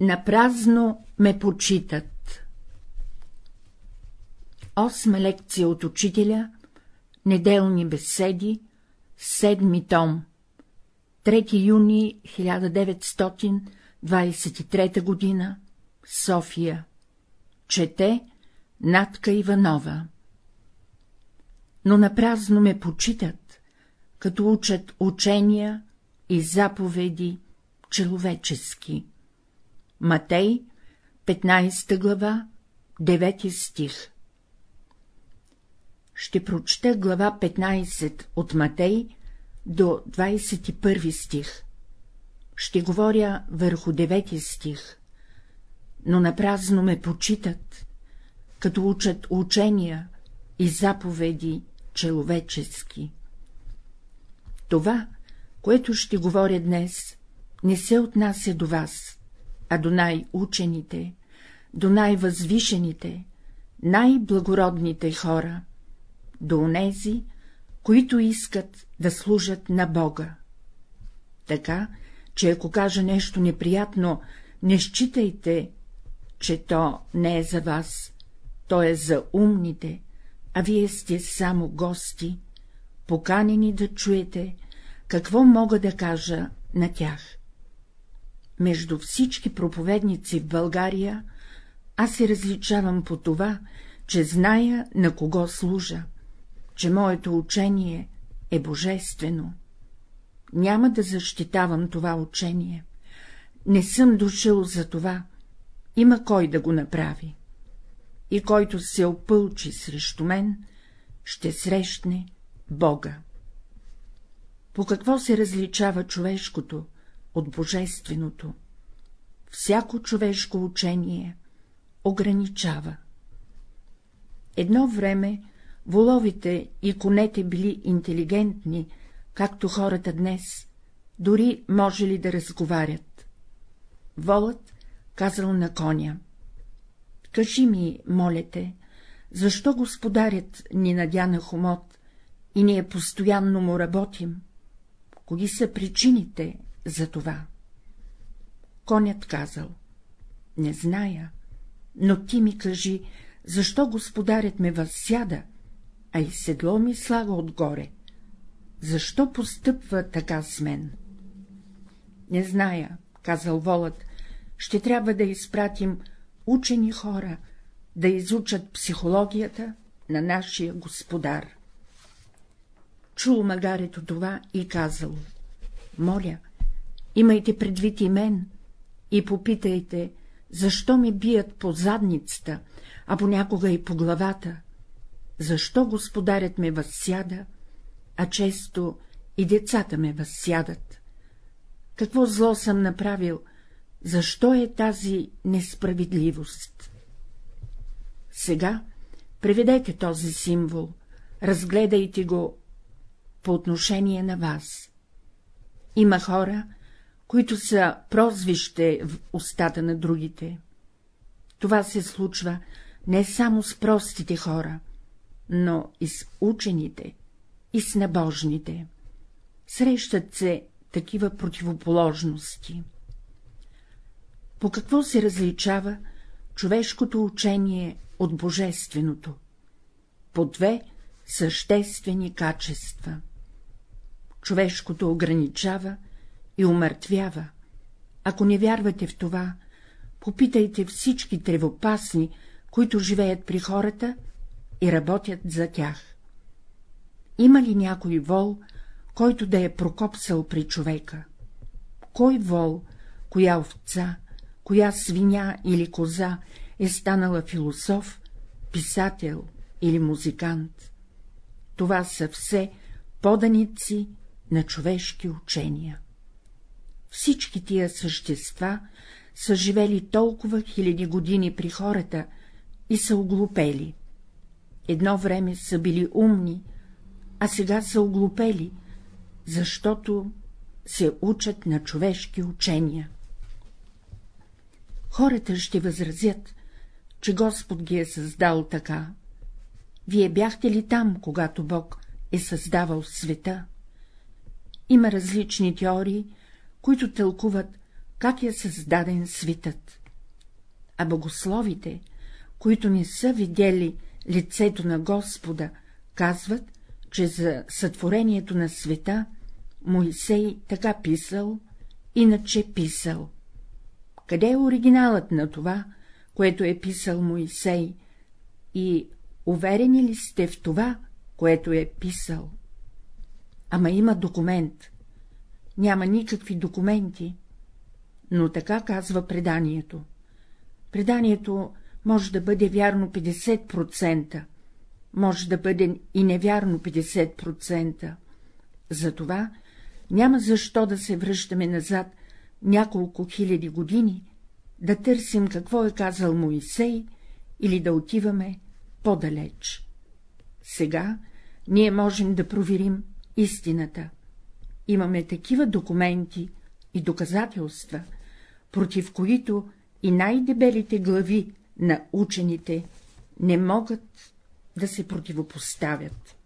Напразно ме почитат. Осма лекция от учителя, неделни беседи, седми том, 3 юни 1923 година, София. Чете Натка Иванова. Но напразно ме почитат, като учат учения и заповеди человечески. Матей, 15 глава, 9 стих Ще прочета глава 15 от Матей до 21 стих. Ще говоря върху 9 стих, но напразно ме почитат, като учат учения и заповеди человечески. Това, което ще говоря днес, не се отнася до вас, а до най-учените, до най-възвишените, най-благородните хора, до онези, които искат да служат на Бога. Така, че ако кажа нещо неприятно, не считайте, че то не е за вас, то е за умните, а вие сте само гости, поканени да чуете, какво мога да кажа на тях. Между всички проповедници в България аз се различавам по това, че зная на кого служа, че моето учение е божествено. Няма да защитавам това учение. Не съм дошъл за това. Има кой да го направи. И който се опълчи срещу мен, ще срещне Бога. По какво се различава човешкото от божественото? Всяко човешко учение ограничава. Едно време воловите и конете били интелигентни, както хората днес, дори може ли да разговарят. Волът казал на коня. Кажи ми, молете, защо господарят ни надя на хомот и ние постоянно му работим? Кои са причините за това? Конят казал. Не зная, но ти ми кажи, защо господарят ме възсяда, а и седло ми слага отгоре. Защо постъпва така с мен? Не зная, казал волът, ще трябва да изпратим учени хора, да изучат психологията на нашия господар. Чул магарето това и казал — моля, имайте предвид и мен и попитайте, защо ми бият по задницата, а понякога и по главата, защо господарят ме възсяда, а често и децата ме възсядат. Какво зло съм направил, защо е тази несправедливост? Сега преведете този символ, разгледайте го по отношение на вас. Има хора, които са прозвище в устата на другите. Това се случва не само с простите хора, но и с учените, и с набожните. Срещат се такива противоположности. По какво се различава човешкото учение от божественото? По две съществени качества. Човешкото ограничава и умъртвява. Ако не вярвате в това, попитайте всички тревопасни, които живеят при хората и работят за тях. Има ли някой вол, който да е прокопсал при човека? Кой вол, коя овца, коя свиня или коза е станала философ, писател или музикант? Това са все поданици на човешки учения. Всички тия същества са живели толкова хиляди години при хората и са оглупели. Едно време са били умни, а сега са оглупели, защото се учат на човешки учения. Хората ще възразят, че Господ ги е създал така. Вие бяхте ли там, когато Бог е създавал света? Има различни теории, които тълкуват как е създаден светът. А богословите, които не са видели лицето на Господа, казват, че за сътворението на света Моисей така писал, иначе писал. Къде е оригиналът на това, което е писал Моисей, и уверени ли сте в това, което е писал? Ама има документ. Няма никакви документи, но така казва преданието. Преданието може да бъде вярно 50%, може да бъде и невярно 50%. Затова няма защо да се връщаме назад няколко хиляди години, да търсим какво е казал Моисей или да отиваме по-далеч. Сега ние можем да проверим истината. Имаме такива документи и доказателства, против които и най-дебелите глави на учените не могат да се противопоставят.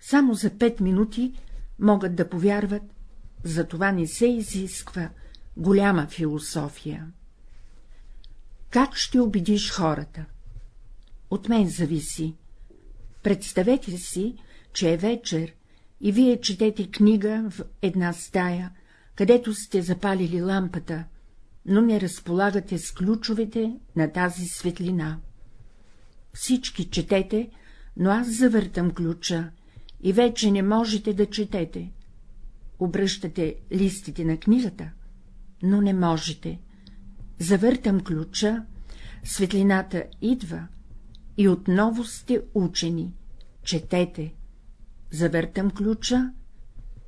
Само за пет минути могат да повярват, за това не се изисква голяма философия. Как ще убедиш хората? От мен зависи. Представете си, че е вечер и вие четете книга в една стая, където сте запалили лампата, но не разполагате с ключовете на тази светлина. Всички четете, но аз завъртам ключа и вече не можете да четете. Обръщате листите на книгата, но не можете. Завъртам ключа, светлината идва и отново сте учени. Четете. Завъртам ключа,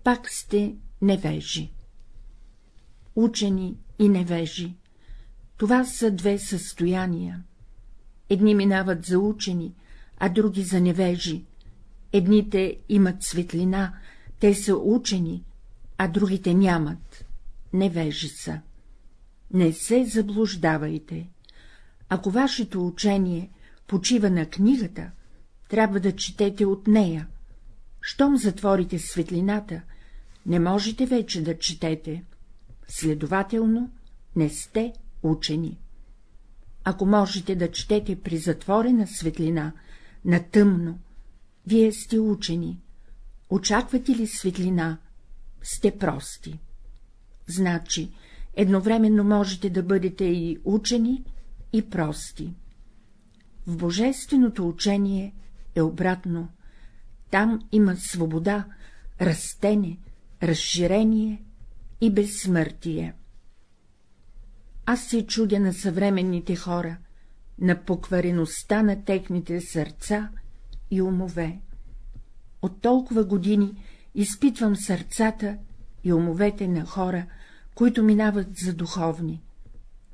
пак сте невежи. Учени и невежи. Това са две състояния. Едни минават за учени, а други за невежи. Едните имат светлина, те са учени, а другите нямат. Невежи са. Не се заблуждавайте. Ако вашето учение почива на книгата, трябва да четете от нея. Щом затворите светлината, не можете вече да четете. Следователно, не сте учени. Ако можете да четете при затворена светлина, на тъмно, вие сте учени. Очаквате ли светлина, сте прости. Значи, едновременно можете да бъдете и учени, и прости. В божественото учение е обратно. Там има свобода, растене, разширение и безсмъртие. Аз се чудя на съвременните хора, на поквареността на техните сърца и умове. От толкова години изпитвам сърцата и умовете на хора, които минават за духовни.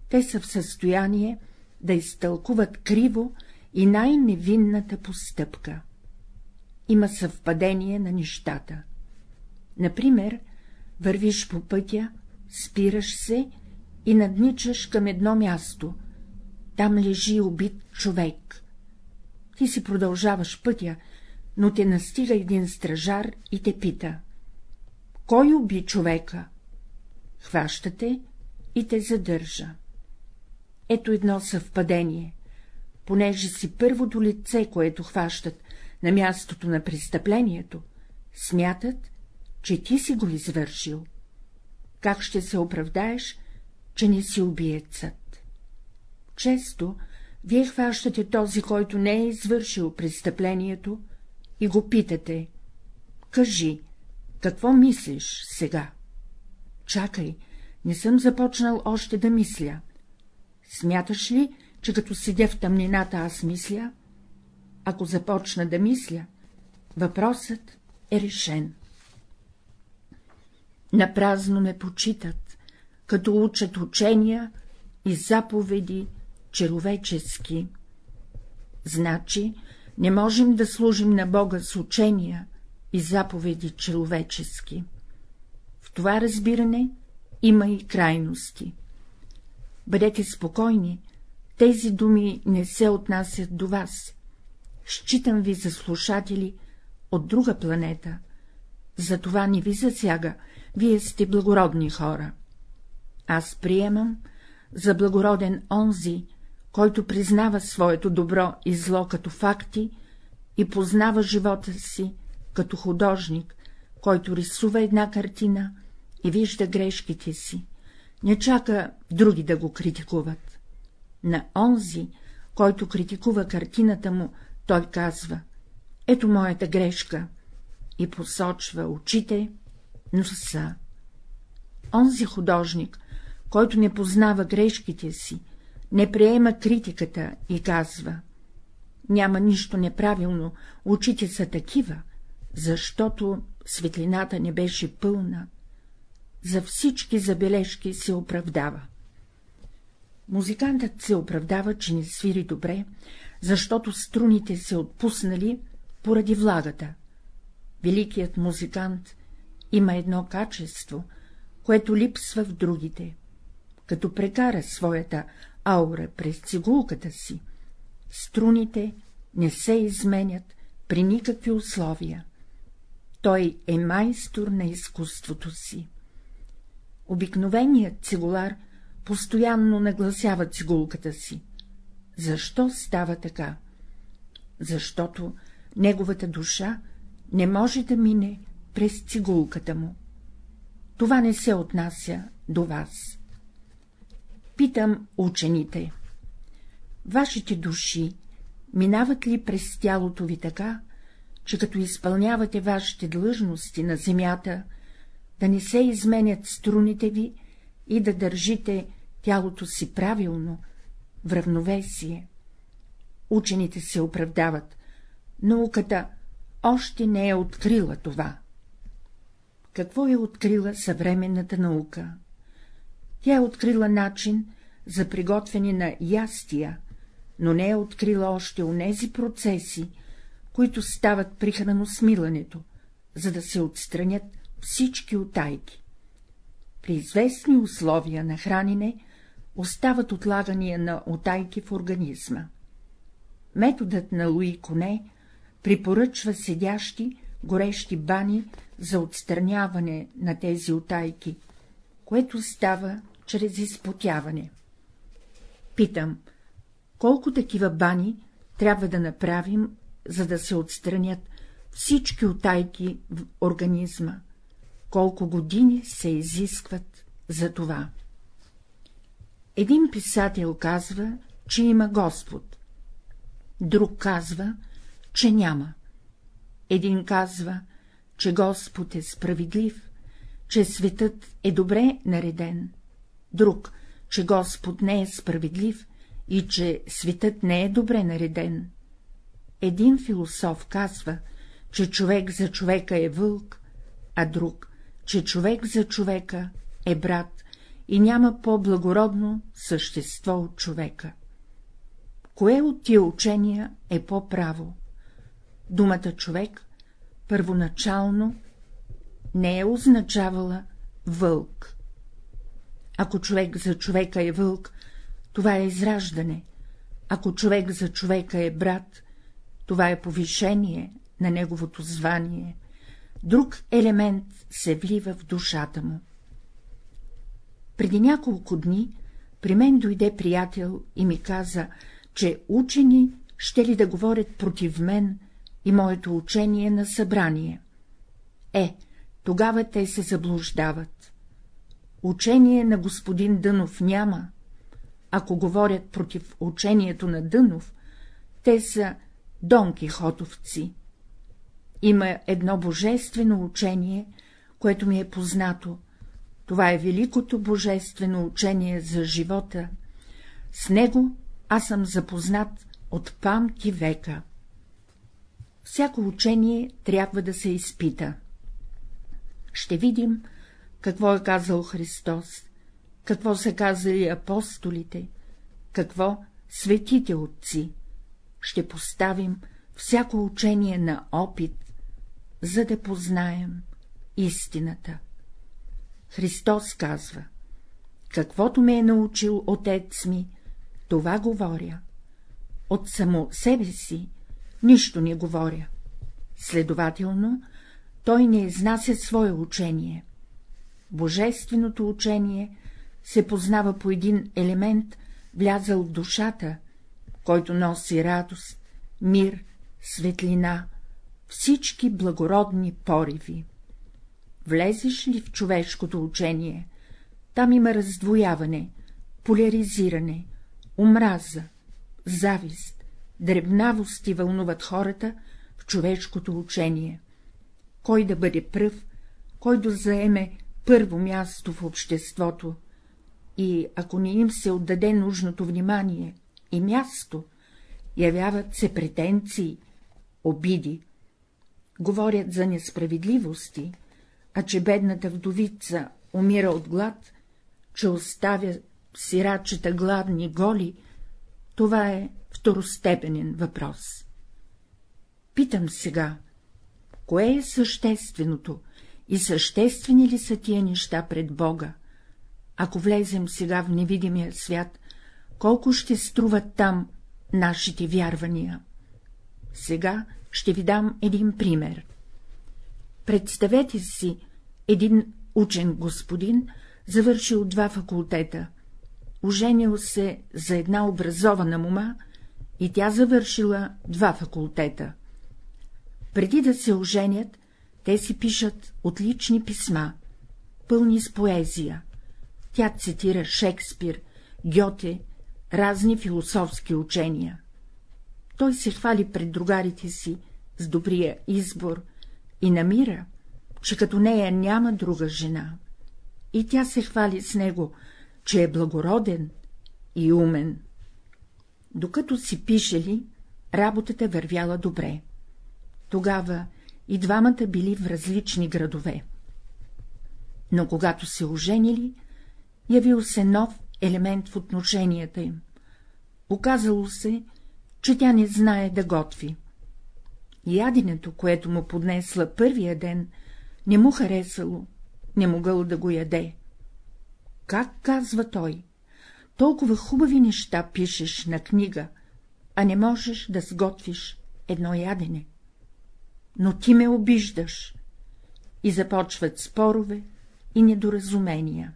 Те са в състояние да изтълкуват криво и най-невинната постъпка. Има съвпадение на нещата. Например, вървиш по пътя, спираш се и надничаш към едно място. Там лежи убит човек. Ти си продължаваш пътя, но те настига един стражар и те пита. Кой уби човека? Хващате и те задържа. Ето едно съвпадение. Понеже си първото лице, което хващат на мястото на престъплението, смятат, че ти си го извършил. Как ще се оправдаеш, че не си убиецът? Често вие хващате този, който не е извършил престъплението, и го питате — кажи, какво мислиш сега? Чакай, не съм започнал още да мисля. Смяташ ли, че като седя в тъмнината аз мисля? Ако започна да мисля, въпросът е решен. Напразно ме почитат, като учат учения и заповеди человечески. Значи, не можем да служим на Бога с учения и заповеди човечески. В това разбиране има и крайности. Бъдете спокойни, тези думи не се отнасят до вас. Считам ви за слушатели от друга планета, затова не ви засяга, вие сте благородни хора. Аз приемам за благороден онзи, който признава своето добро и зло като факти и познава живота си като художник, който рисува една картина и вижда грешките си, не чака други да го критикуват. На онзи, който критикува картината му, той казва — ето моята грешка, и посочва очите, носа. Онзи художник, който не познава грешките си, не приема критиката и казва — няма нищо неправилно, очите са такива, защото светлината не беше пълна. За всички забележки се оправдава. Музикантът се оправдава, че не свири добре, защото струните се отпуснали поради влагата. Великият музикант има едно качество, което липсва в другите. Като прекара своята аура през цигулката си, струните не се изменят при никакви условия. Той е майстор на изкуството си. Обикновеният цигулар постоянно нагласява цигулката си. Защо става така? Защото неговата душа не може да мине през цигулката му. Това не се отнася до вас. Питам учените. Вашите души минават ли през тялото ви така, че като изпълнявате вашите длъжности на земята, да не се изменят струните ви и да държите тялото си правилно, в равновесие. Учените се оправдават. Науката още не е открила това. Какво е открила съвременната наука? Тя е открила начин за приготвяне на ястия, но не е открила още онези процеси, които стават при храносмилането, за да се отстранят всички отайки. При известни условия на хранене остават отлагания на отайки в организма. Методът на Луи Коне припоръчва седящи, горещи бани за отстраняване на тези отайки, което става чрез изпотяване. Питам, колко такива бани трябва да направим, за да се отстранят всички отайки в организма, колко години се изискват за това. Един писател казва, че има Господ, друг казва, че няма. Един казва, че Господ е справедлив, че светът е добре нареден, друг, че Господ не е справедлив и че светът не е добре нареден. Един философ казва, че човек за човека е вълк, а друг, че човек за човека е брат и няма по-благородно същество от човека. Кое от тия учения е по-право? Думата човек първоначално не е означавала вълк. Ако човек за човека е вълк, това е израждане, ако човек за човека е брат, това е повишение на неговото звание, друг елемент се влива в душата му. Преди няколко дни при мен дойде приятел и ми каза, че учени ще ли да говорят против мен и моето учение на събрание. Е, тогава те се заблуждават. Учение на господин Дънов няма. Ако говорят против учението на Дънов, те са Дон Кихотовци. Има едно божествено учение, което ми е познато. Това е великото божествено учение за живота. С него аз съм запознат от памти века. Всяко учение трябва да се изпита. Ще видим, какво е казал Христос, какво са казали апостолите, какво светите отци. Ще поставим всяко учение на опит, за да познаем истината. Христос казва, каквото ме е научил отец ми, това говоря. От само себе си нищо не говоря. Следователно, той не изнася свое учение. Божественото учение се познава по един елемент, влязал в душата, който носи радост, мир, светлина, всички благородни пориви. Влезеш ли в човешкото учение, там има раздвояване, поляризиране, омраза, завист, дребнавости вълнуват хората в човешкото учение. Кой да бъде пръв, кой да заеме първо място в обществото, и ако не им се отдаде нужното внимание и място, явяват се претенции, обиди. Говорят за несправедливости, а че бедната вдовица умира от глад, че оставя сирачета гладни голи, това е второстепенен въпрос. Питам сега, кое е същественото и съществени ли са тия неща пред Бога? Ако влезем сега в невидимия свят, колко ще струват там нашите вярвания? Сега ще ви дам един пример. Представете си един учен господин, завършил два факултета, оженил се за една образована мума и тя завършила два факултета. Преди да се оженят, те си пишат отлични писма, пълни с поезия. Тя цитира Шекспир, Гьоте, разни философски учения. Той се хвали пред другарите си с добрия избор и намира, че като нея няма друга жена. И тя се хвали с него, че е благороден и умен. Докато си пишели, работата вървяла добре. Тогава и двамата били в различни градове. Но когато се оженили, явил се нов елемент в отношенията им. Оказало се, че тя не знае да готви. Яденето, което му поднесла първия ден, не му харесало, не могъл да го яде. Как казва той? Толкова хубави неща пишеш на книга, а не можеш да сготвиш едно ядене. Но ти ме обиждаш. И започват спорове и недоразумения.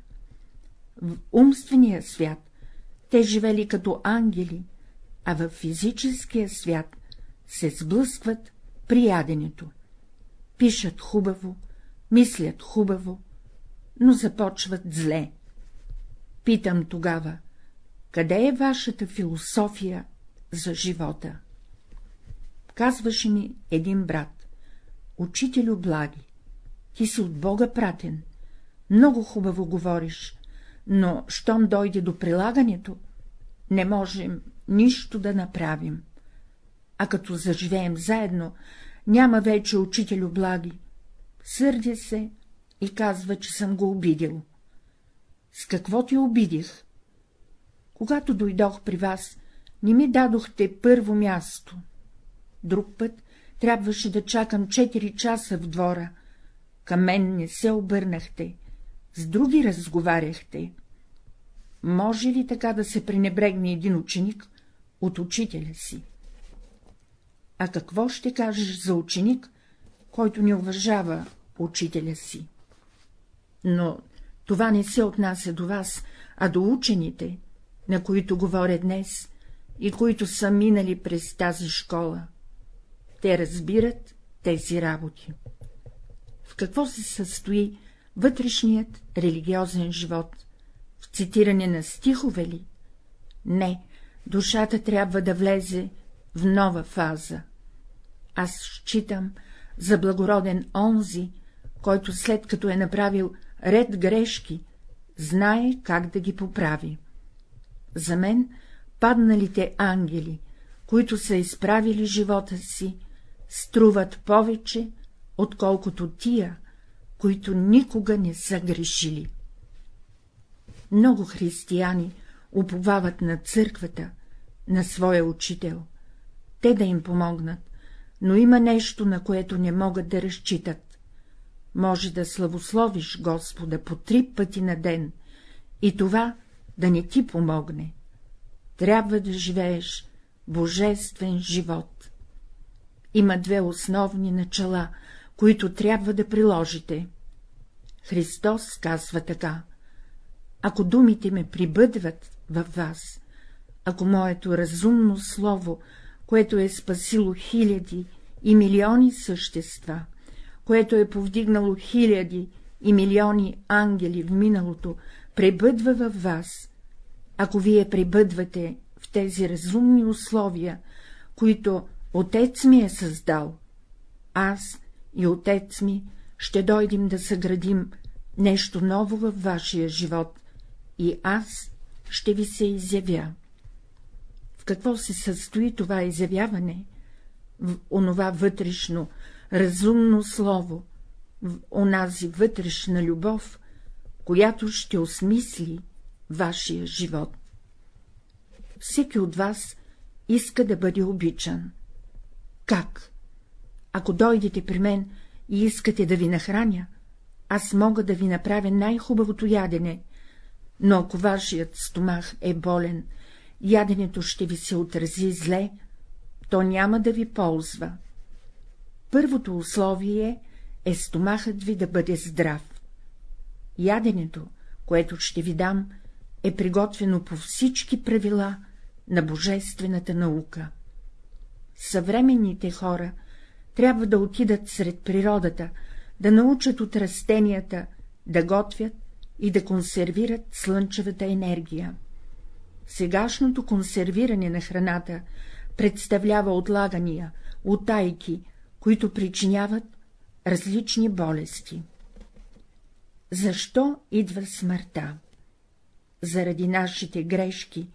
В умствения свят те живели като ангели, а в физическия свят се сблъскват при яденето. Пишат хубаво, мислят хубаво, но започват зле. Питам тогава, къде е вашата философия за живота? Казваше ми един брат, учителю благи, ти си от Бога пратен, много хубаво говориш, но щом дойде до прилагането, не можем нищо да направим. А като заживеем заедно, няма вече учителю благи, сърдя се и казва, че съм го обидил. С какво ти обидих? Когато дойдох при вас, не ми дадохте първо място. Друг път трябваше да чакам четири часа в двора. Към мен не се обърнахте, с други разговаряхте. Може ли така да се пренебрегне един ученик от учителя си? А какво ще кажеш за ученик, който не уважава учителя си? Но това не се отнася до вас, а до учените, на които говоря днес и които са минали през тази школа. Те разбират тези работи. В какво се състои вътрешният религиозен живот? В цитиране на стихове ли? Не, душата трябва да влезе в нова фаза. Аз считам за благороден онзи, който след като е направил ред грешки, знае как да ги поправи. За мен падналите ангели, които са изправили живота си, струват повече, отколкото тия, които никога не са грешили. Много християни уповават на църквата, на своя учител, те да им помогнат, но има нещо, на което не могат да разчитат. Може да славословиш Господа по три пъти на ден и това да не ти помогне. Трябва да живееш божествен живот. Има две основни начала, които трябва да приложите. Христос казва така ако думите ме прибъдват във вас, ако моето разумно слово, което е спасило хиляди и милиони същества, което е повдигнало хиляди и милиони ангели в миналото, пребъдва във вас, ако вие пребъдвате в тези разумни условия, които Отец ми е създал, аз и Отец ми ще дойдем да съградим нещо ново във вашия живот и аз ще ви се изявя. Какво се състои това изявяване? В онова вътрешно, разумно слово, в онази вътрешна любов, която ще осмисли вашия живот. Всеки от вас иска да бъде обичан. Как? Ако дойдете при мен и искате да ви нахраня, аз мога да ви направя най-хубавото ядене, но ако вашият стомах е болен, яденето ще ви се отрази зле, то няма да ви ползва. Първото условие е стомахът ви да бъде здрав. Яденето, което ще ви дам, е приготвено по всички правила на божествената наука. Съвременните хора трябва да отидат сред природата, да научат от растенията, да готвят и да консервират слънчевата енергия. Сегашното консервиране на храната представлява отлагания, утайки, които причиняват различни болести. Защо идва смъртта? Заради нашите грешки,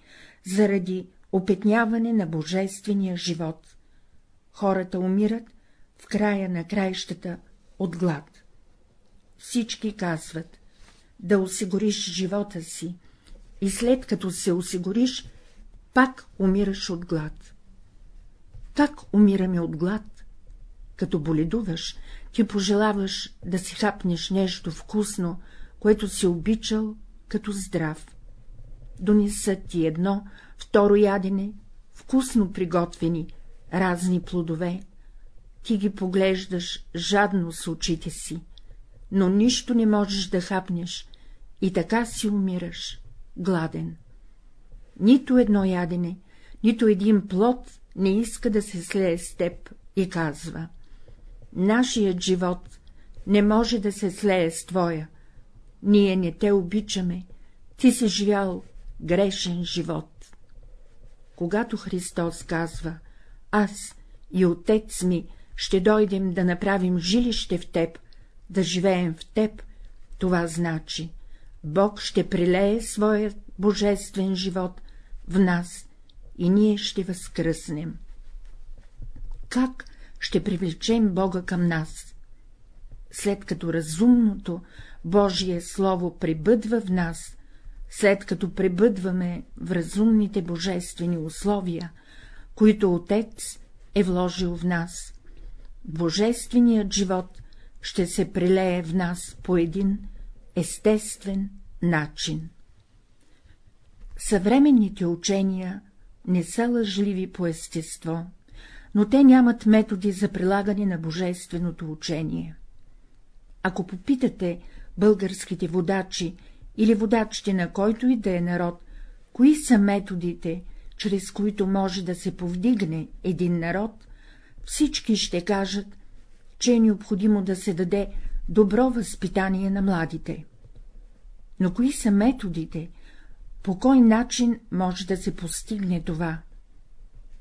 заради опетняване на божествения живот. Хората умират в края на краищата от глад. Всички казват да осигуриш живота си и след като се осигуриш, пак умираш от глад. Как умираме от глад? Като боледуваш, ти пожелаваш да си хапнеш нещо вкусно, което си обичал като здрав. Донесат ти едно, второ ядене, вкусно приготвени, разни плодове. Ти ги поглеждаш жадно с очите си, но нищо не можеш да хапнеш и така си умираш, гладен. Нито едно ядене, нито един плод не иска да се слее с теб и казва — нашият живот не може да се слее с твоя, ние не те обичаме, ти си живял грешен живот. Когато Христос казва — аз и Отец ми ще дойдем да направим жилище в теб, да живеем в теб, това значи Бог ще прилее своят божествен живот в нас и ние ще възкръснем. Как ще привлечем Бога към нас? След като разумното Божие Слово пребъдва в нас, след като пребъдваме в разумните божествени условия, които Отец е вложил в нас, божественият живот ще се прилее в нас по един естествен начин. Съвременните учения не са лъжливи по естество, но те нямат методи за прилагане на божественото учение. Ако попитате българските водачи или водачите на който и да е народ, кои са методите, чрез които може да се повдигне един народ, всички ще кажат, че е необходимо да се даде добро възпитание на младите. Но кои са методите, по кой начин може да се постигне това?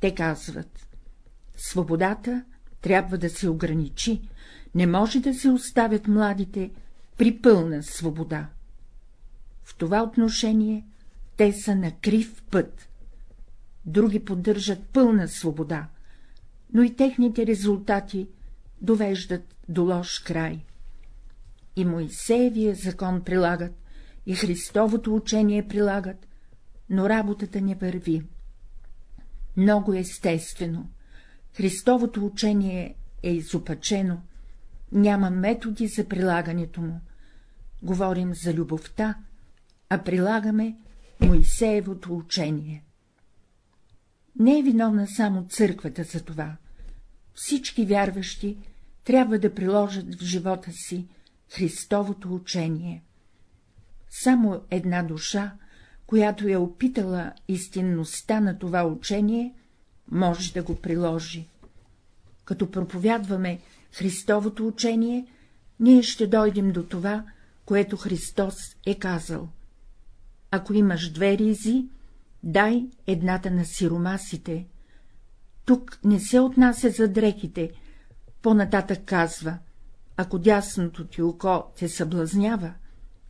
Те казват — свободата трябва да се ограничи, не може да се оставят младите при пълна свобода. В това отношение те са на крив път. Други поддържат пълна свобода, но и техните резултати довеждат до лош край. И Моисеевия закон прилагат, и Христовото учение прилагат, но работата не върви. Много естествено. Христовото учение е изопачено, няма методи за прилагането му. Говорим за любовта, а прилагаме Моисеевото учение. Не е виновна само църквата за това. Всички вярващи трябва да приложат в живота си Христовото учение. Само една душа, която е опитала истинността на това учение, може да го приложи. Като проповядваме Христовото учение, ние ще дойдем до това, което Христос е казал. Ако имаш две ризи, дай едната на сиромасите. Тук не се отнася за дрехите, по-нататък казва, ако дясното ти око те съблазнява,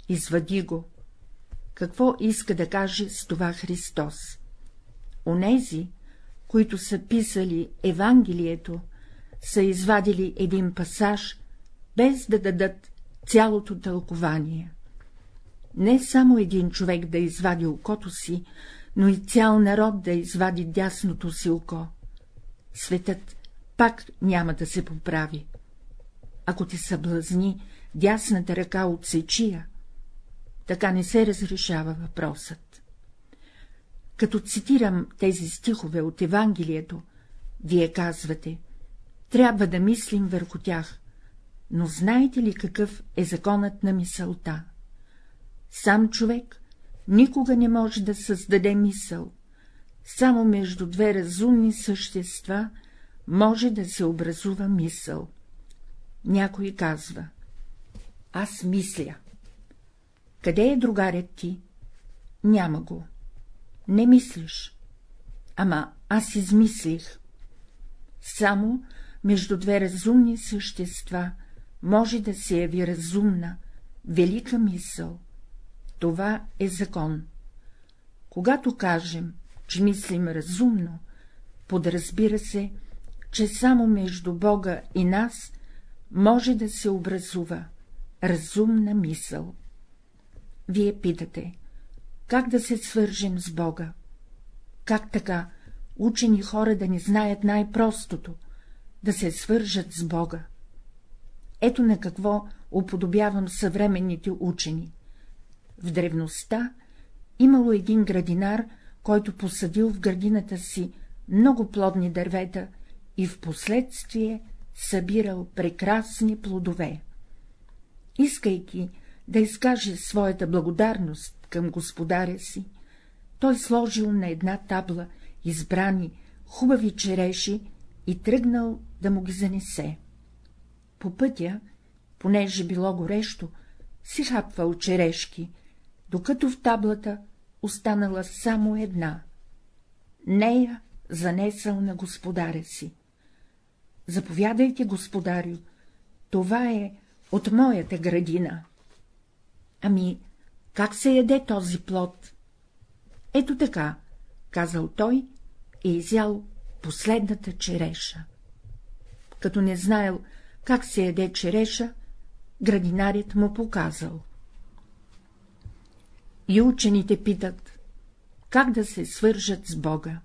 извади го. Какво иска да каже с това Христос? Онези, които са писали Евангелието, са извадили един пасаж, без да дадат цялото тълкование. Не само един човек да извади окото си, но и цял народ да извади дясното си око. Светът пак няма да се поправи. Ако те съблазни дясната ръка от сечия, така не се разрешава въпросът. Като цитирам тези стихове от Евангелието, вие казвате, трябва да мислим върху тях, но знаете ли какъв е законът на мисълта? Сам човек никога не може да създаде мисъл, само между две разумни същества може да се образува мисъл. Някой казва — аз мисля. Къде е другарят ти? Няма го. Не мислиш. Ама аз измислих. Само между две разумни същества може да се яви разумна, велика мисъл. Това е закон. Когато кажем, че мислим разумно, подразбира се, че само между Бога и нас може да се образува разумна мисъл. Вие питате, как да се свържем с Бога? Как така учени хора да не знаят най-простото, да се свържат с Бога? Ето на какво уподобявам съвременните учени. В древността имало един градинар, който посадил в градината си много плодни дървета и в последствие събирал прекрасни плодове. Искайки да изкаже своята благодарност към господаря си, той сложил на една табла избрани хубави череши и тръгнал да му ги занесе. По пътя, понеже било горещо, си хапвал черешки, докато в таблата останала само една. Нея занесъл на господаря си. Заповядайте, господарю, това е от моята градина. Ами, как се яде този плод? Ето така, казал той и изял последната череша. Като не знаел как се яде череша, градинарят му показал. И учените питат, как да се свържат с Бога.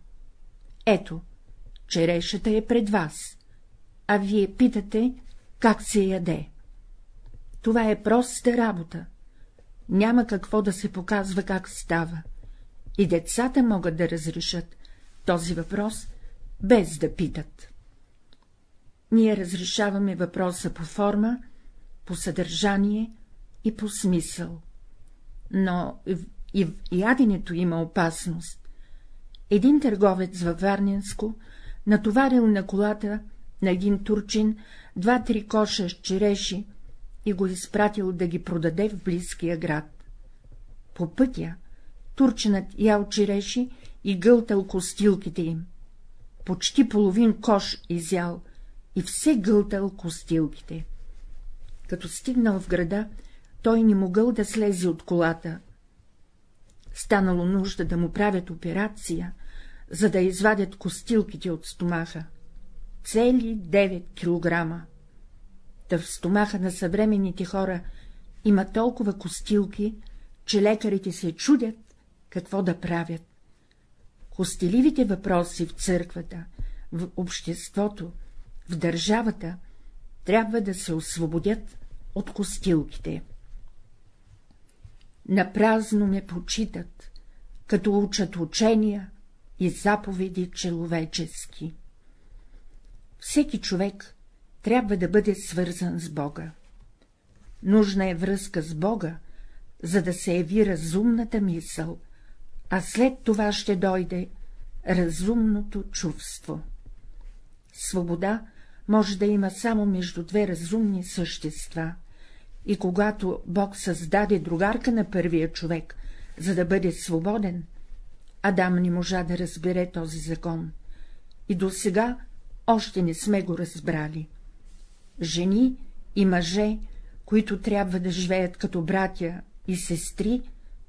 Ето, черешата е пред вас, а вие питате, как се яде. Това е проста работа. Няма какво да се показва как става. И децата могат да разрешат този въпрос, без да питат. Ние разрешаваме въпроса по форма, по съдържание и по смисъл. Но и в яденето има опасност. Един търговец във Варненско натоварил на колата на един турчин два-три коша с череши и го изпратил да ги продаде в близкия град. По пътя турчинът ял череши и гълтал костилките им. Почти половин кош изял и все гълтал костилките. Като стигнал в града, той не могъл да слезе от колата. Станало нужда да му правят операция, за да извадят костилките от стомаха. Цели 9 килограма. Та в стомаха на съвременните хора има толкова костилки, че лекарите се чудят какво да правят. Костеливите въпроси в църквата, в обществото, в държавата трябва да се освободят от костилките. Напразно ме почитат, като учат учения и заповеди человечески. Всеки човек трябва да бъде свързан с Бога. Нужна е връзка с Бога, за да се яви разумната мисъл, а след това ще дойде разумното чувство. Свобода може да има само между две разумни същества, и когато Бог създаде другарка на първия човек, за да бъде свободен, Адам не можа да разбере този закон, и до сега още не сме го разбрали. Жени и мъже, които трябва да живеят като братя и сестри,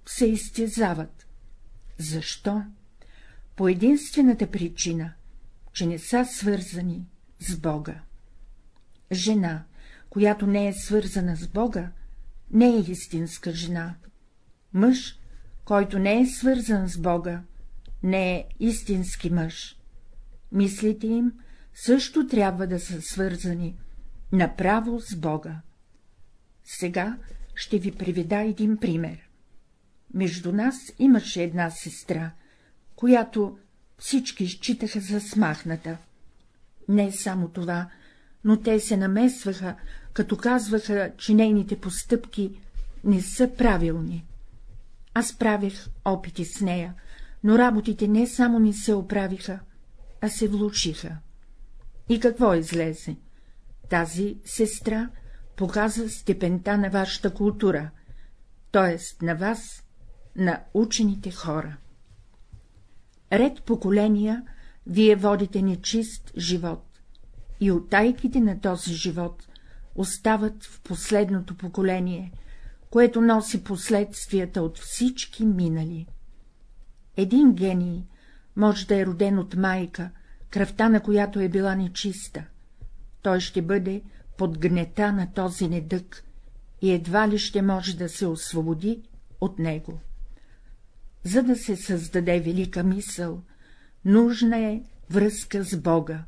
се изтезават. Защо? По единствената причина, че не са свързани с Бога. Жена, която не е свързана с Бога, не е истинска жена. Мъж, който не е свързан с Бога, не е истински мъж. Мислите им също трябва да са свързани направо с Бога. Сега ще ви приведа един пример. Между нас имаше една сестра, която всички считаха за смахната. Не само това, но те се намесваха, като казваха, че нейните постъпки не са правилни. Аз правих опити с нея, но работите не само не се оправиха, а се влучиха. И какво излезе? Тази сестра показа степента на вашата култура, т.е. на вас, на учените хора. Ред поколения вие водите нечист живот, и оттайките на този живот остават в последното поколение, което носи последствията от всички минали. Един гений може да е роден от майка, кръвта на която е била нечиста. Той ще бъде под гнета на този недък и едва ли ще може да се освободи от него. За да се създаде велика мисъл, нужна е връзка с Бога.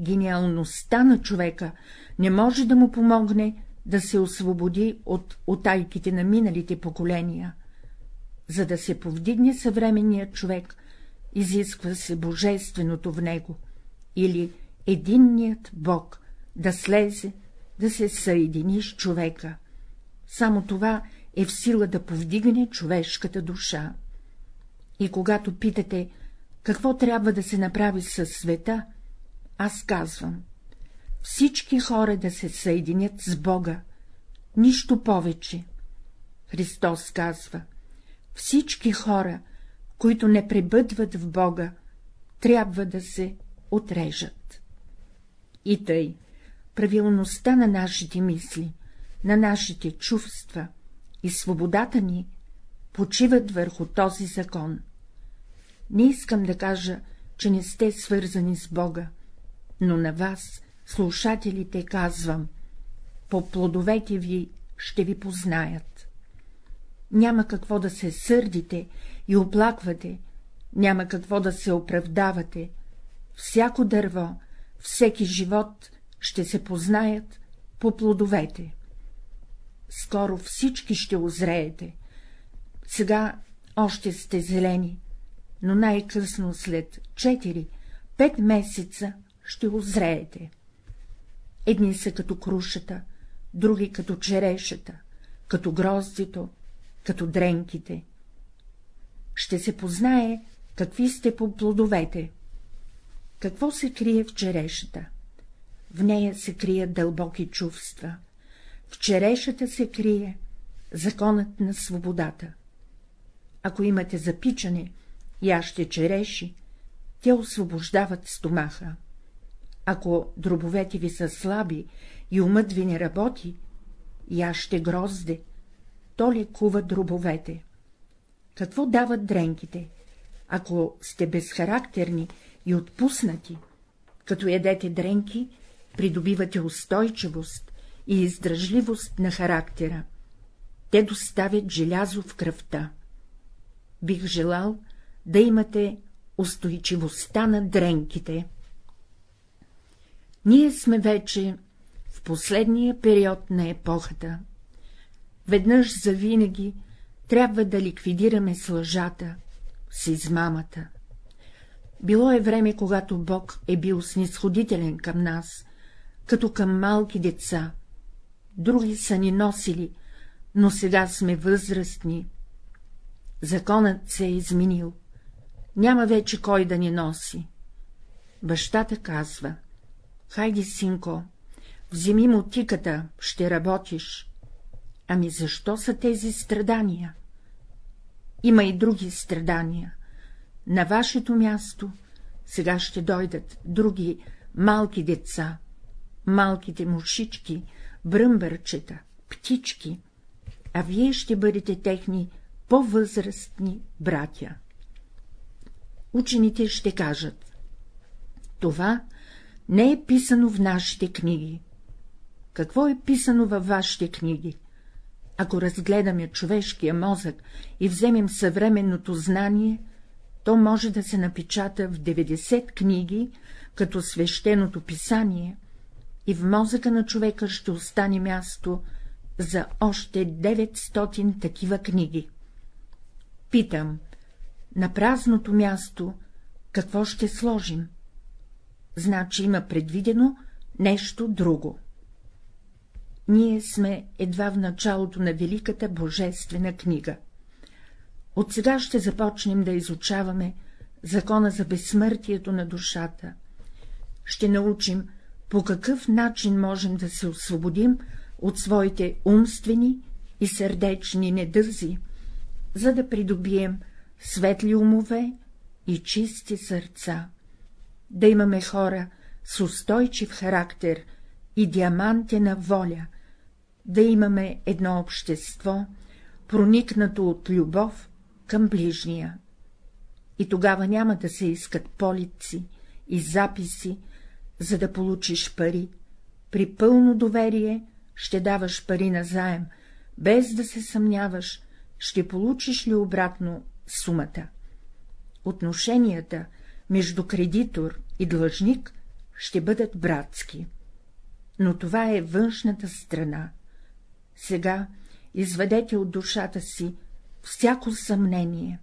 Гениалността на човека не може да му помогне да се освободи от отайките на миналите поколения. За да се повдигне съвременният човек, изисква се божественото в него, или единният Бог да слезе, да се съедини с човека. Само това е в сила да повдигне човешката душа. И когато питате, какво трябва да се направи със света, аз казвам — всички хора да се съединят с Бога, нищо повече. Христос казва — всички хора, които не пребъдват в Бога, трябва да се отрежат. И тъй, правилността на нашите мисли, на нашите чувства и свободата ни почиват върху този закон. Не искам да кажа, че не сте свързани с Бога, но на вас, слушателите, казвам, по плодовете ви ще ви познаят. Няма какво да се сърдите и оплаквате, няма какво да се оправдавате, всяко дърво, всеки живот ще се познаят по плодовете. Скоро всички ще озреете. Сега още сте зелени, но най-късно след 4-5 месеца ще озреете. Едни са като крушата, други като черешата, като гроздито, като дренките. Ще се познае, какви сте по плодовете. Какво се крие в черешата? В нея се крият дълбоки чувства. В черешата се крие законът на свободата. Ако имате запичане, яще череши, те освобождават стомаха. Ако дробовете ви са слаби и умът ви не работи, яще грозде, то лекува дробовете. Какво дават дренките? Ако сте безхарактерни и отпуснати, като ядете дренки, придобивате устойчивост и издръжливост на характера. Те доставят желязо в кръвта. Бих желал да имате устойчивостта на дренките. Ние сме вече в последния период на епохата. Веднъж завинаги трябва да ликвидираме с лъжата, с измамата. Било е време, когато Бог е бил снисходителен към нас, като към малки деца. Други са ни носили, но сега сме възрастни. Законът се е изменил. Няма вече кой да ни носи. Бащата казва — хайде, синко, вземи мотиката, ще работиш. Ами защо са тези страдания? Има и други страдания. На вашето място сега ще дойдат други малки деца, малките мушички, бръмбърчета, птички, а вие ще бъдете техни по-възрастни братя. Учените ще кажат — това не е писано в нашите книги. Какво е писано във вашите книги? Ако разгледаме човешкия мозък и вземем съвременното знание, то може да се напечата в 90 книги, като свещеното писание, и в мозъка на човека ще остане място за още 900 такива книги. Питам, на празното място какво ще сложим? Значи има предвидено нещо друго. Ние сме едва в началото на великата божествена книга. От сега ще започнем да изучаваме закона за безсмъртието на душата. Ще научим, по какъв начин можем да се освободим от своите умствени и сърдечни недъзи, за да придобием светли умове и чисти сърца, да имаме хора с устойчив характер и диамантена воля, да имаме едно общество, проникнато от любов към ближния. И тогава няма да се искат полици и записи, за да получиш пари. При пълно доверие ще даваш пари на заем, без да се съмняваш, ще получиш ли обратно сумата. Отношенията между кредитор и длъжник ще бъдат братски. Но това е външната страна. Сега изведете от душата си всяко съмнение.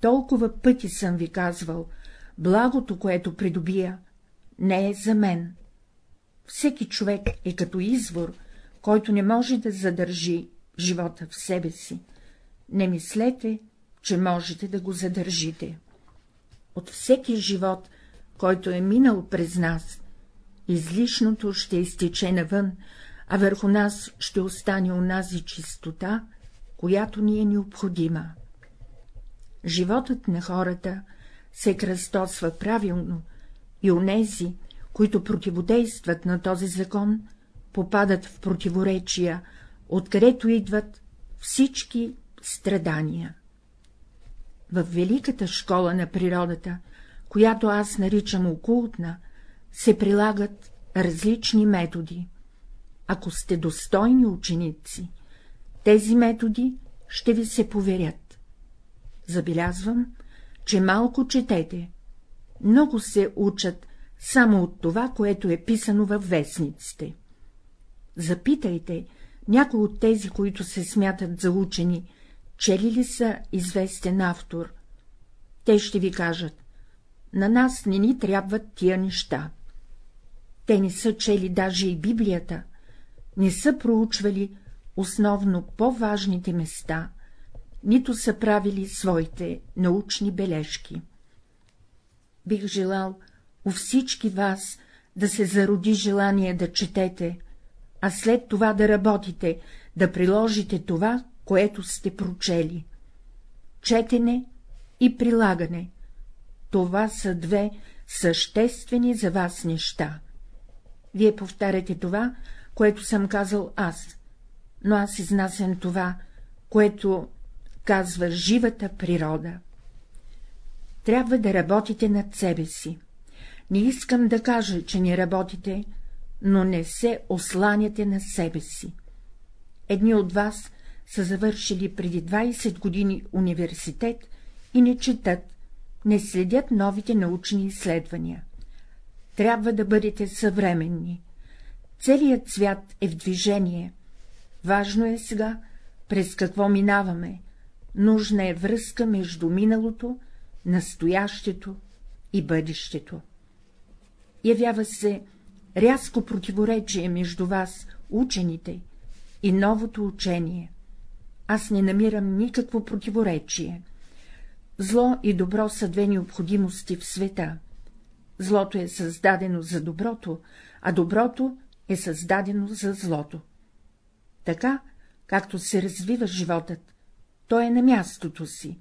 Толкова пъти съм ви казвал, благото, което придобия, не е за мен. Всеки човек е като извор, който не може да задържи живота в себе си. Не мислете, че можете да го задържите. От всеки живот, който е минал през нас, излишното ще изтече навън, а върху нас ще остане онази чистота, която ни е необходима. Животът на хората се кръстосва правилно и онези, които противодействат на този закон, попадат в противоречия, откъдето идват всички страдания. В великата школа на природата, която аз наричам окултна, се прилагат различни методи. Ако сте достойни ученици, тези методи ще ви се поверят. Забелязвам, че малко четете, много се учат само от това, което е писано във вестниците. Запитайте някой от тези, които се смятат за учени, чели ли са известен автор. Те ще ви кажат, на нас не ни трябват тия неща. Те не са чели даже и Библията, не са проучвали основно по-важните места, нито са правили своите научни бележки. Бих желал у всички вас да се зароди желание да четете, а след това да работите, да приложите това, което сте прочели. Четене и прилагане — това са две съществени за вас неща. Вие повтаряте това, което съм казал аз, но аз изнасям това, което казва живата природа. Трябва да работите над себе си. Не искам да кажа, че не работите, но не се осланяте на себе си. Едни от вас са завършили преди 20 години университет и не четат, не следят новите научни изследвания. Трябва да бъдете съвременни. Целият свят е в движение. Важно е сега, през какво минаваме. Нужна е връзка между миналото, настоящето и бъдещето. Явява се рязко противоречие между вас, учените, и новото учение. аз не намирам никакво противоречие. Зло и добро са две необходимости в света. Злото е създадено за доброто, а доброто е създадено за злото. Така, както се развива животът, той е на мястото си,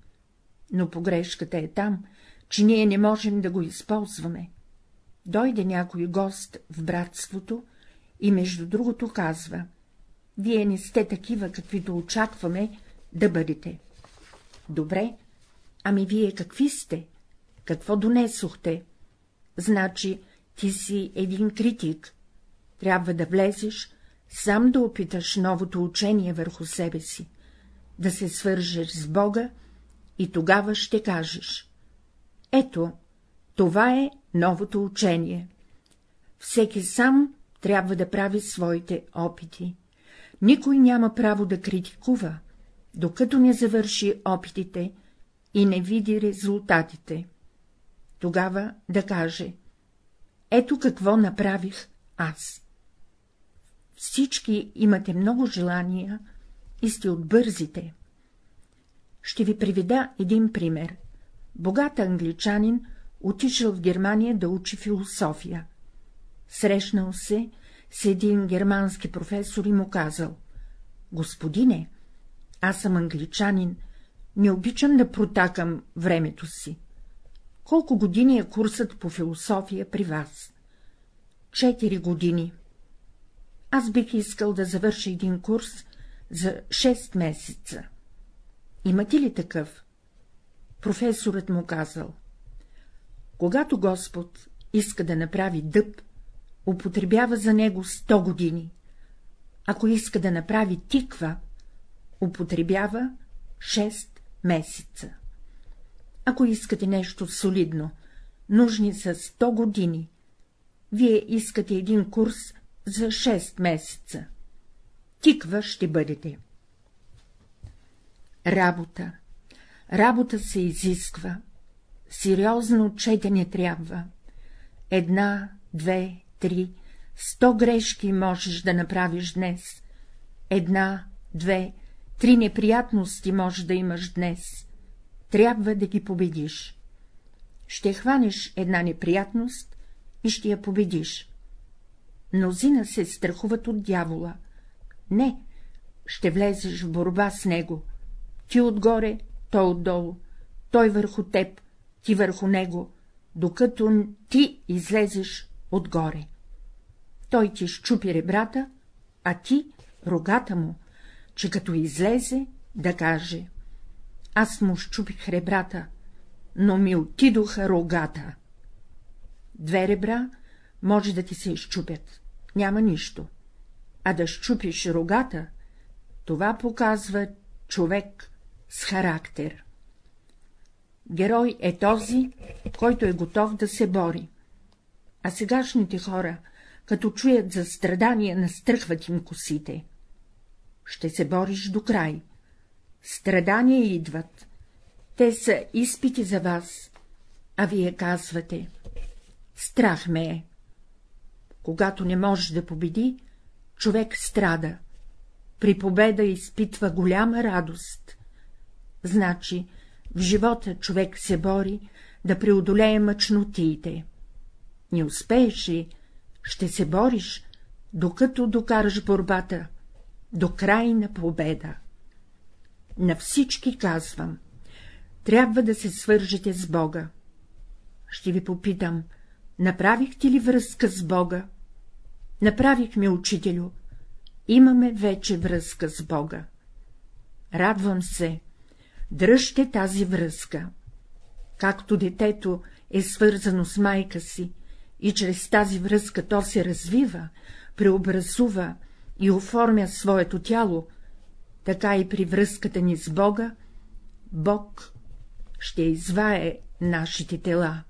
но погрешката е там, че ние не можем да го използваме. Дойде някой гост в братството и между другото казва — вие не сте такива, каквито очакваме да бъдете. Добре, ами вие какви сте? Какво донесохте? Значи ти си един критик. Трябва да влезеш, сам да опиташ новото учение върху себе си, да се свържеш с Бога и тогава ще кажеш. Ето, това е новото учение. Всеки сам трябва да прави своите опити. Никой няма право да критикува, докато не завърши опитите и не види резултатите. Тогава да каже — ето какво направих аз. Всички имате много желания и сте отбързите. Ще ви приведа един пример. Богат англичанин отишъл в Германия да учи философия. Срещнал се с един германски професор и му казал — Господине, аз съм англичанин, не обичам да протакам времето си. Колко години е курсът по философия при вас? Четири години. Аз бих искал да завърша един курс за 6 месеца. Имате ли такъв? Професорът му казал. Когато Господ иска да направи дъб, употребява за него 100 години. Ако иска да направи тиква, употребява 6 месеца. Ако искате нещо солидно, нужни са 100 години. Вие искате един курс за 6 месеца. Тиква ще бъдете. Работа. Работа се изисква. Сериозно четене трябва. Една, две, три, сто грешки можеш да направиш днес. Една, две, три неприятности може да имаш днес. Трябва да ги победиш. Ще хванеш една неприятност и ще я победиш. Мнозина се страхуват от дявола. Не, ще влезеш в борба с него. Ти отгоре, той отдолу, той върху теб, ти върху него, докато ти излезеш отгоре. Той ти щупи ребрата, а ти рогата му, че като излезе да каже — аз му щупих ребрата, но ми отидоха рогата. Две ребра може да ти се изчупят, няма нищо, а да щупиш рогата, това показва човек с характер. Герой е този, който е готов да се бори. А сегашните хора, като чуят за страдания, настръхват им косите. Ще се бориш до край. Страдания идват. Те са изпити за вас, а вие казвате — страх ме е. Когато не можеш да победи, човек страда. При победа изпитва голяма радост. Значи, в живота човек се бори да преодолее мъчнотиите. Не успееш ли, ще се бориш, докато докараш борбата до крайна победа. На всички казвам, трябва да се свържете с Бога. Ще ви попитам, направихте ли връзка с Бога? Направихме, учителю, имаме вече връзка с Бога. Радвам се, дръжте тази връзка. Както детето е свързано с майка си и чрез тази връзка то се развива, преобразува и оформя своето тяло, така и при връзката ни с Бога, Бог ще извае нашите тела,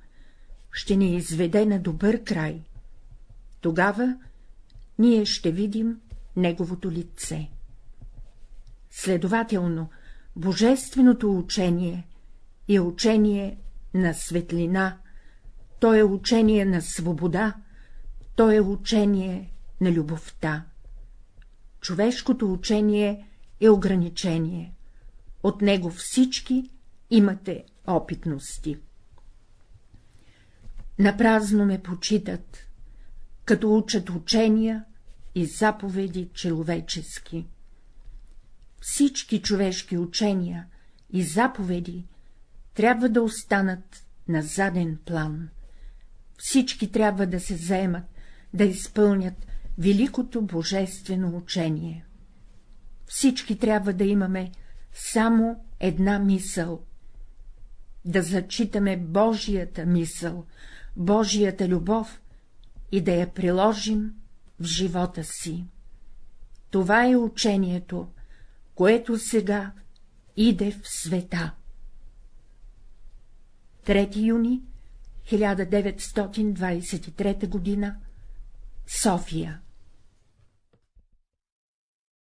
ще ни изведе на добър край. Тогава ние ще видим Неговото лице. Следователно, Божественото учение е учение на светлина, то е учение на свобода, то е учение на любовта. Човешкото учение е ограничение. От него всички имате опитности. Напразно ме почитат, като учат учения и заповеди человечески. Всички човешки учения и заповеди трябва да останат на заден план. Всички трябва да се заемат, да изпълнят великото божествено учение. Всички трябва да имаме само една мисъл — да зачитаме Божията мисъл, Божията любов и да я приложим в живота си. Това е учението, което сега иде в света. 3 юни 1923 г. София